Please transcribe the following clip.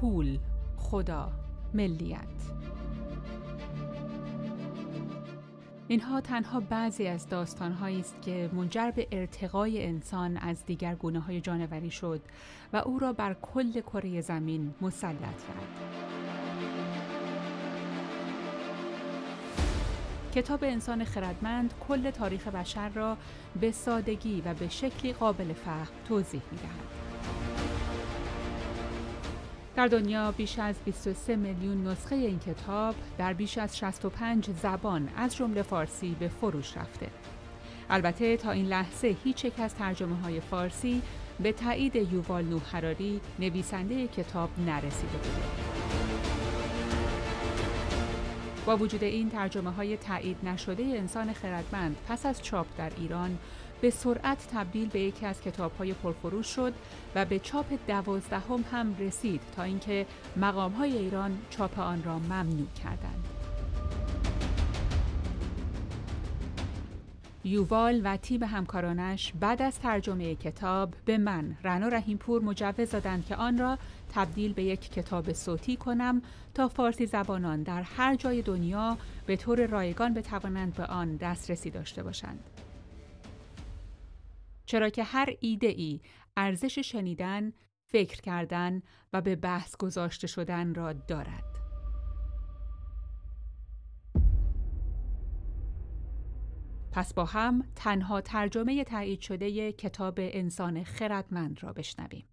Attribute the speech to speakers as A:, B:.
A: پول، خدا، ملیت اینها تنها بعضی از داستانهایی است که منجر به ارتقای انسان از دیگر گونه های جانوری شد و او را بر کل کره زمین مسلط کرد. کتاب انسان خردمند کل تاریخ بشر را به سادگی و به شکلی قابل فهم توضیح می دهد. در دنیا بیش از 23 میلیون نسخه این کتاب در بیش از 65 زبان از جمله فارسی به فروش رفته. البته تا این لحظه هیچ یک از ترجمه های فارسی به تایید یووال نوح حراری نویسنده کتاب نرسیده بوده. با وجود این ترجمه های تایید نشده انسان خردمند پس از چاپ در ایران به سرعت تبدیل به یکی از کتاب های پرفروش شد و به چاپ دوازدهم هم رسید تا اینکه مقام های ایران چاپ آن را ممنوع کردند. یووال و تیم همکارانش بعد از ترجمه کتاب به من رنا رحیمپور مجوز دادند که آن را تبدیل به یک کتاب صوتی کنم تا فارسی زبانان در هر جای دنیا به طور رایگان بتوانند به آن دسترسی داشته باشند. چرا که هر ایده ای ارزش شنیدن، فکر کردن و به بحث گذاشته شدن را دارد. پس با هم تنها ترجمه تایید شده کتاب انسان خردمند را بشنویم.